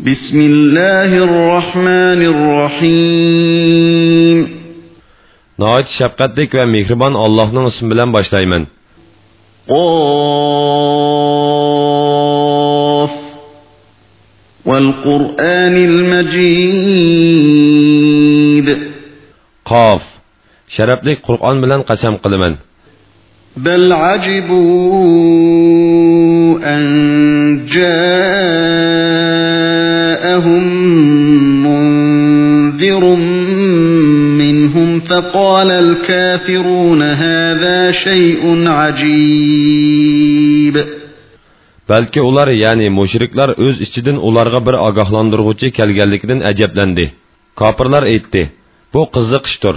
بسم الله الرحمن الرحيم. نايت شفقت لك ومهربان الله اسم بلن باش دايما قاف. والقرآن المجيد. قاف. شرب قرآن بلن قسم قلما بل عجبوا فقال الكافرون هذا شيء عجيب Balki ular, ya'ni mushriklar o'z ichidan ularga bir ogohlantiruvchi kelganligidan ajablandi. Kofirlar aytdi: "Bu qiziq ishdir."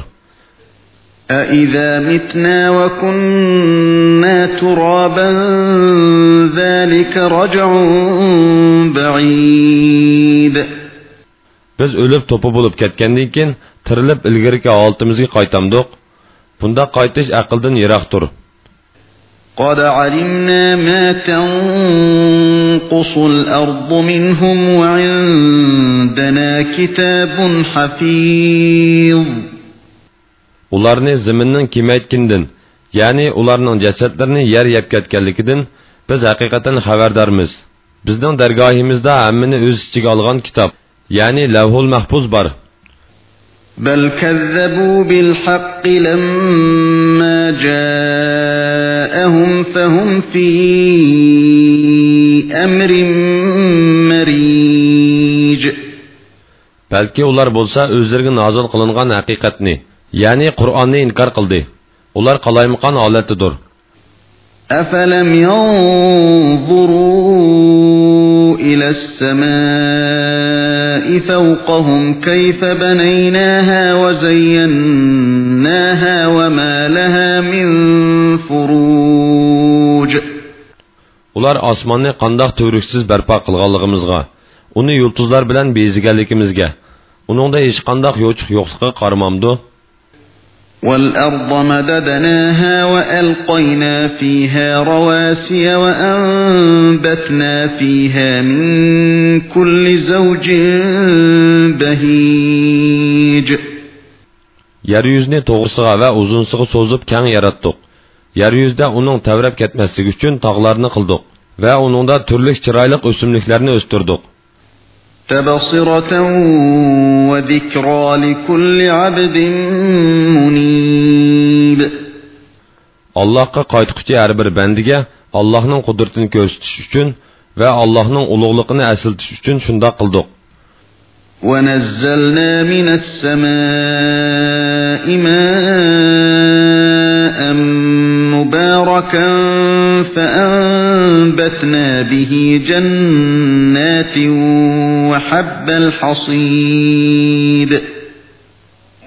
أَإِذَا مِتْنَا وَكُنَّا تُرَابًا ذَلِكَ رَجْعٌ بَعِيدٌ Biz o'lib to'pi bo'lib ketgandan keyin tirilib ilgariki holatimizga qaytamdiq. Bunda qaytish aqldan yiroqdir. قَدْ عَلِمْنَا مَا تَنقُصُ الْأَرْضُ مِنْهُمْ وَعِندَنَا كِتَابٌ حَفِيظٌ Ularni zaminning kemaytkindan, ya'ni ularning jasadlarini yer yeb ketganligidan biz haqiqatan xabardormiz. Bizning dargohimizda hammani o'z ichiga olgan kitob, Ya'ni Lavhul Mahfuz bor. بل كذبوا بالحق لما جاءهم فهم في أمر مريج Balki ular bo'lsa o'zlariga nozil qilingan haqiqatni, ya'ni Qur'onni inkor qildi. Ular qalaymaqon holatidir. أفلم ينظروا إلى السماء فوقهم كيف بنيناها وزيناها وما لها من فروج Ular osmonni qandoq to'riksiz barpo qilganligimizga, uni yulduzlar bilan beziganligimizga, uningda hech qandoq yo'chiq yo'qligiga qaramamdi. والأرض مددناها وألقينا فيها رواسي وأنبتنا فيها من كل زوج بهيج Yer yuzini to'g'risiga va uzunsiga so'zib keng yaratdik. Yer yuzida uning tavrab ketmasligi uchun tog'larni qildik va uningda turli chiroyli o'simliklarni o'stirdik. تبصرة وذكرى لكل عبد منيب الله قد قتي أربر بندقة الله نم قدرتن كوستشتشن و الله نم أولوغلقن أسلتشتشن شندا قلدق ونزلنا من السماء ماء مباركا فأنبتنا به جنات وحب الحصيد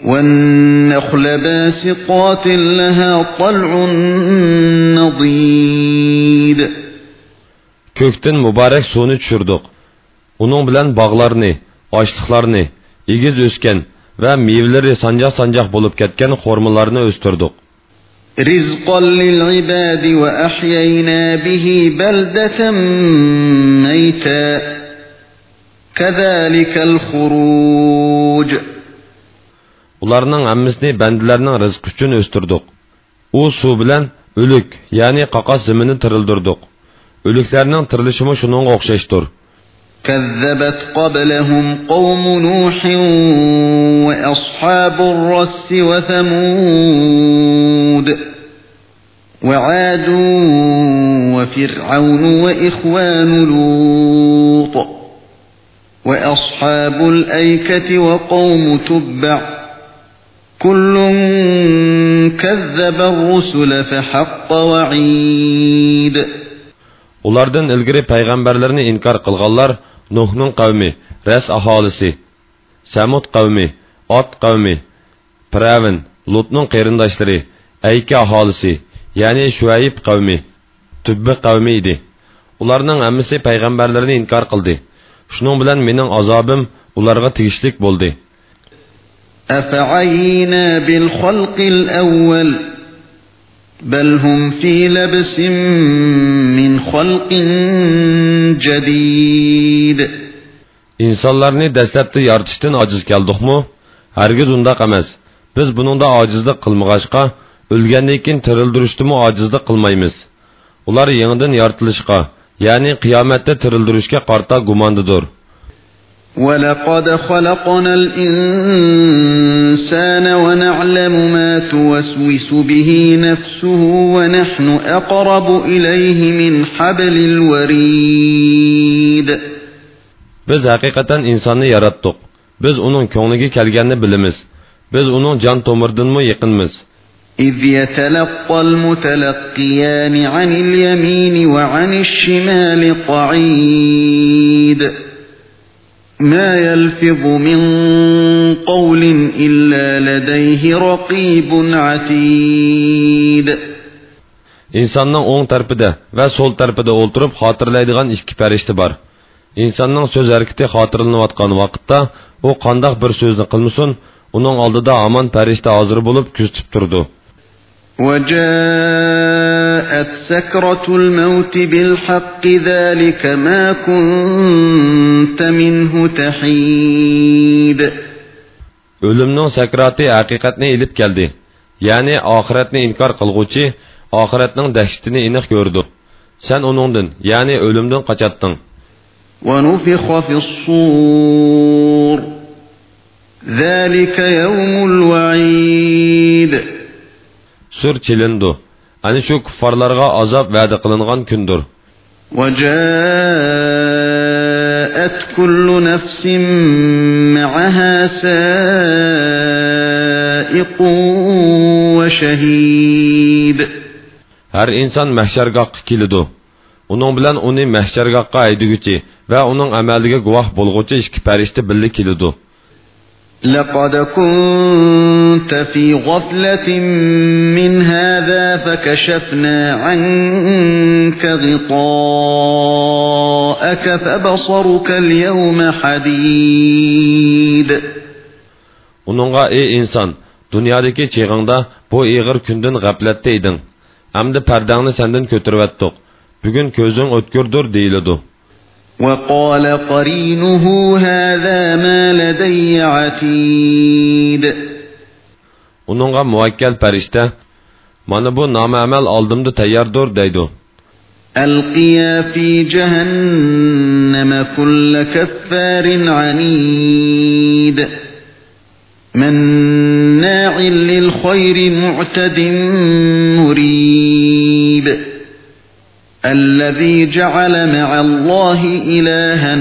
والنخل باسقات لها طلع نضيد Ko'kdan muborak suvni tushirdik. Uning bilan bog'larni, ochliqlarni, egiz o'sgan va mevalari sanjoq-sanjoq bo'lib ketgan xormalarni o'stirdik. رزقا للعباد وأحيينا به بلدة ميتا كذلك الخروج Ularning hammasini bandalarning rizqi uchun o'stirdik. U suv bilan o'lik, ya'ni qaqas zaminni tirildirdik. O'liklarning tirilishimi shuningga o'xshashdir. كذبت قبلهم قوم نوح وأصحاب الرس وثمود وعاد وفرعون وإخوان لوط وأصحاب الأيكة وقوم تبع كل كذب الرسل فحق وعيد Ulardan ilgari payg'ambarlarni inkor qilganlar Nuhning qavmi, Ras aholisi, Samud qavmi, Ot qavmi, Piravin, Lutning qarindoshlari, Ayka aholisi, ya'ni Shuayb qavmi, Tubbi qavmi edi. Ularning hammasi payg'ambarlarni inkor qildi. Shuning bilan mening azobim ularga tegishlik bo'ldi. أفعينا بالخلق الأول بل هم في لبس من خلق جديد insonlarni dastlabda yoritishdan ojiz keldikmi hargiz undaq emas biz buningda ojizlik qilmag'achqa o'lgandan keyin tirildirishdimi ojizlik qilmaymiz ular yangidan yoritilishga ya'ni qiyomatda tirildirishga qarta gumondidir ولقد خلقنا الإنسان ونعلم ما توسوس به نفسه ونحن أقرب إليه من حبل الوريد Biz haqiqatan insonni yaratdik. Biz uning ko'ngliga kelganini bilamiz. Biz uning jon tomiridanmi yaqinmiz. إذ يتلقى المتلقيان عن اليمين وعن الشمال قعيد ما يلفظ من قول إلا لديه رقيب عتيد insonning o'ng tarafida va so'l tarafida o'ltirib xotirlaydigan ikki farishta bor insonning so'z harakati xotirlanayotgan vaqtda u qandoq bir so'zni qilmasin uning oldida omon farishta hozir bo'lib kuzatib turdi وجاءت سكرة الموت بالحق ذلك ما كنت منه تحيد o'limning sakrati haqiqatni ilib keldi ya'ni oxiratni inkor qilg'uvchi oxiratning dahshatini aniq ko'rdi sen uningdan ya'ni o'limdan qochatding ونفخ في الصور ذلك يوم الوعيد sur chilindi ana shu kuffarlarga azob va'da qilingan kundir وجاءت كل نفس معها سائق وشهيد har inson mahshargohga kelidi uning bilan uni mahshargohga haydaguvchi va uning amaliga guvoh bo'lg'uvchi ikki farishta birga kelidi لقد كنت في غفلة من هذا فكشفنا عنك غطاءك فبصرك اليوم حديد Uningga ey inson, dunyodagi cheg'ingda bu ig'ir kundan g'aflatda eding. Hamda pardangni sendan ko'tarib Bugun ko'zing o'tkirdir deyiladi. وقال قرينه هذا ما لدي عتيد. Uningga muvakkal farishta mana bu nomamal oldimda tayyordir deydi. ألقيا في جهنم كل كفار عنيد مناع للخير معتد مريب الذي جعل مع الله إلها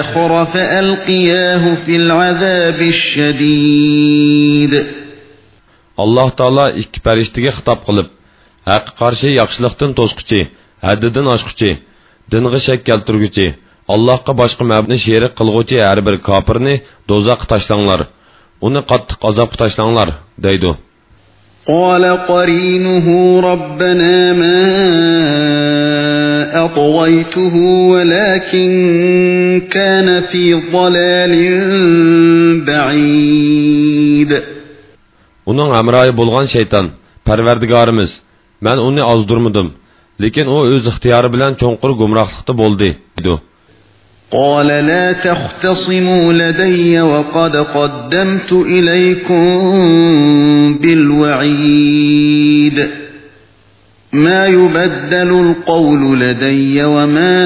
آخر فألقياه في العذاب الشديد alloh taolo ikki farishtaga xitob qilib haqqa qarshi yaxshilikdan to'squchi haddidan oshquchi dinga shak keltirguchi allohga boshqa mabni sherik qilg'uvchi har bir kofirni do'zaxga tashlanglar uni qattiq azobga tashlanglar deydi قال قرينه ربنا ما أطويته ولكن كان في ضلال بعيد uning hamroyi bo'lgan shayton parvardigorimiz man uni ozdurmadim lekin u o'z ixtiyori bilan cho'nqur gumrohlikda bo'ldi dedi قال لا تختصموا لدي وقد قدمت إليكم بالوعيد ما يبدل القول لدي وما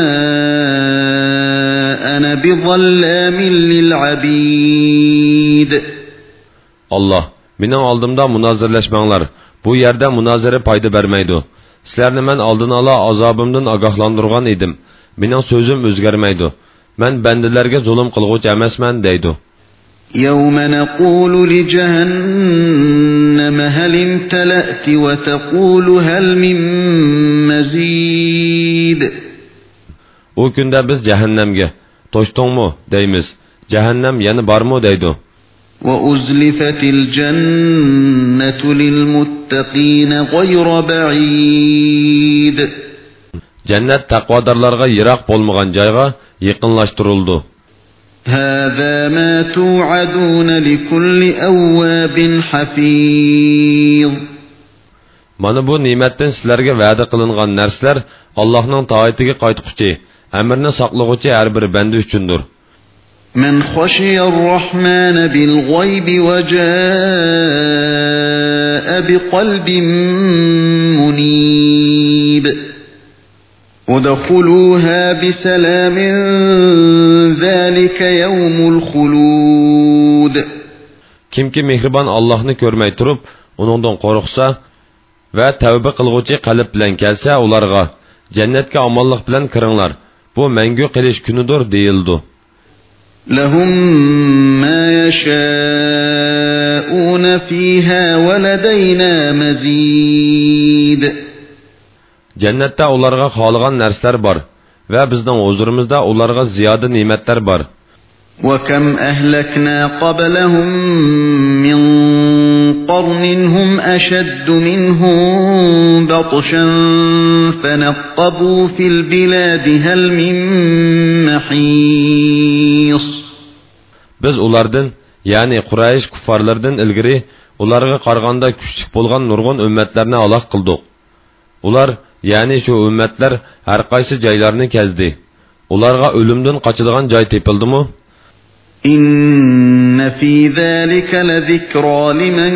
أنا بظلام للعبيد Allah mening oldimda munozirlashmanglar bu yerda munozara foyda bermaydi sizlarni man oldin ola azobimdan ogohlantirgan edim mening so'zim o'zgarmaydi man bandalarga zulm qilg'uvchi emasman deydi يوم نقول لجهنم هل امتلأت وتقول هل من مزيد u kunda biz jahannamga to'shdingmi deymiz jahannam yana bormi deydi وأزلفت الجنة للمتقين غير بعيد jannat taqvodorlarga yiroq bo'lmagan joyga yaqinlashtirildi هذا ما توعدون لكل أواب حفيظ mana bu ne'matdan sizlarga va'da qilingan narsalar allohning toatiga qaytquchi amrni saqlag'uchi har bir banda uchundir من خشي الرحمن بالغيب وجاء بقلب منيب ادخلوها بسلام ذلك يوم الخلود kimki mehribon allohni ko'rmay turib uningdan qo'rqsa va tavba qilg'uvchi qalb bilan kelsa ularga jannatga omonlik bilan kiringlar bu mangu qilish kunidir deyildi لهم ما يشاءون فيها ولدينا مزيد jannatda ularga xohlagan narsalar bor va bizning huzurimizda ularga ziyoda ne'matlar bor وكم أهلكنا قبلهم من قرن هم أشد منهم بطشا فنقبوا في البلاد هل من محيص biz ulardan ya'ni quraysh kuffarlardan ilgari ularga qaraganda kuchlik bo'lgan nurg'un ummatlarni aloq qildik ular ya'ni shu ummatlar har qaysi joylarni kezdi ularga o'limdan qochadigan joy tepildimi إن في ذلك لذكرى لمن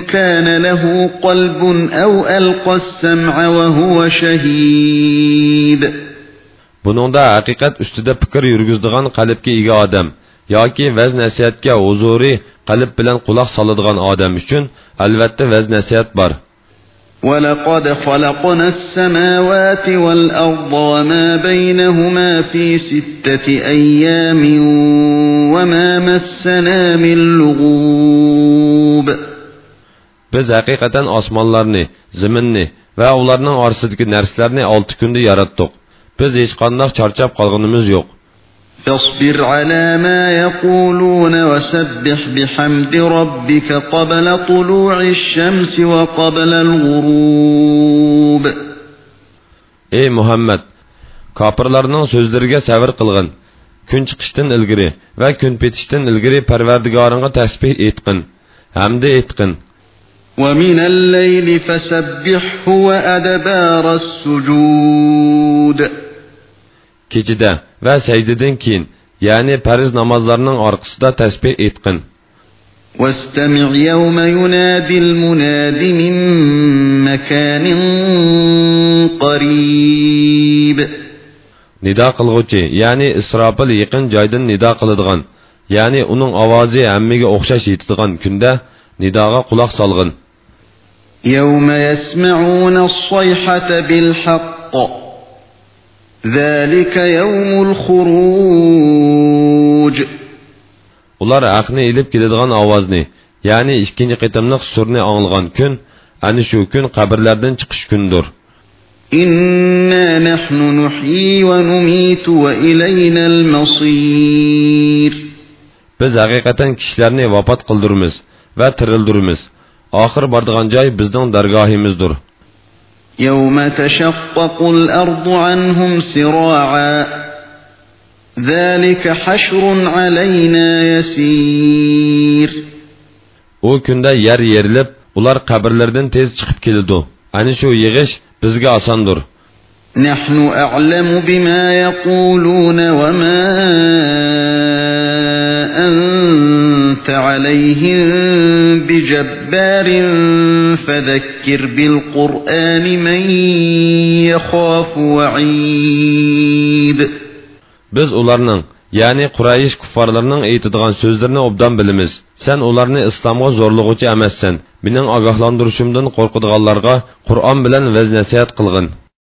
كان له قلب أو ألقى السمع وهو شهيد buningda haqiqat ustida fikr yurgizdigan qalbga ega odam yoki vaz nasihatga huzuriy qalb bilan quloq soladigan odam uchun albatta vaz nasihat bor ولقد خلقنا السماوات والأرض وما بينهما في ستة أيام وما مسنا من لغوب biz haqiqatan osmonlarni zaminni va ularning orasidagi narsalarni olti kunda yaratdik biz hech qanday charchab qolganimiz yo'q فاصبر على ما يقولون وسبح بحمد ربك قبل طلوع الشمس وقبل الغروب ey muhammad kofirlarning so'zlariga savr qilg'in kun chiqishdan ilgari va kun petishdan ilgari parvardigoringga tasbih etqin hamda etqin ومن الليل فسبحه وأدبار السجود kechida va sajdadan keyin ya'ni farz namozlarning orqasida tasbih etqin واستمع يوم ينادي المناد من مكان قريب nido qilg'uchi ya'ni isrofil yaqin joydan nido qiladigan ya'ni uning ovozi hammaga o'xshash yetadigan kunda nidoga quloq solg'in يوم يسمعون الصيحة بالحق ذلك يوم الخروج ular haqni ilib keladigan ovozni ya'ni ikkinchi qitimliq surni anglagan kun ana shu kun qabrlardan chiqish kundir إنا نحن نحيي ونميت وإلينا المصير biz haqiqatan kishilarni vafot qildirmiz va tirildirmiz oxir bordigan joy bizning dargohimizdir يوم تشقق الأرض عنهم سراعا ذلك حشر علينا يسير u kunda yer yerilib ular qabrlardan tez chiqib keladi ana shu yig'ish bizga osondir نحن أعلم بما يقولون وما أنت عليهم بجبار فذكر بالقرآن من يخاف وعيد biz ularning ya'ni qurayish kuffarlarining aytadigan so'zlarini obdan bilamiz sen ularni islomga zo'rlig'uchi emassan mening ogohlantirishimdan qo'rqadiganlarga qur'on bilan vaz nasihat qilg'in